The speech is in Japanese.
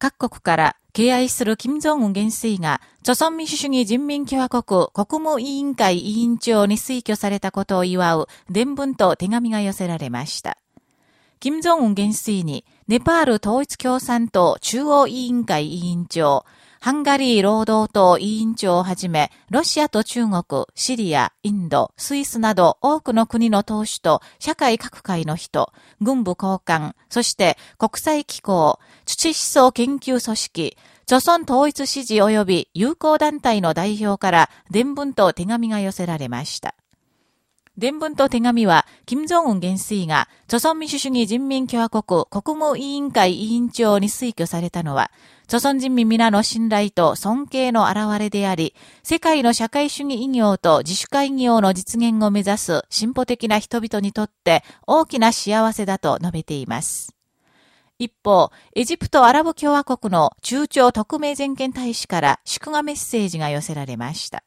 各国から敬愛する金正恩元帥が、朝鮮民主主義人民共和国国務委員会委員長に推挙されたことを祝う伝文と手紙が寄せられました。金正恩元帥に、ネパール統一共産党中央委員会委員長、ハンガリー労働党委員長をはじめ、ロシアと中国、シリア、インド、スイスなど多くの国の党首と社会各界の人、軍部高官、そして国際機構、土思想研究組織、著村統一支持及び友好団体の代表から伝聞と手紙が寄せられました。伝聞と手紙は、金正恩元帥が、朝鮮民主主義人民共和国国務委員会委員長に推挙されたのは、朝鮮人民皆の信頼と尊敬の表れであり、世界の社会主義医業と自主会業の実現を目指す進歩的な人々にとって大きな幸せだと述べています。一方、エジプトアラブ共和国の中朝特命全権大使から祝賀メッセージが寄せられました。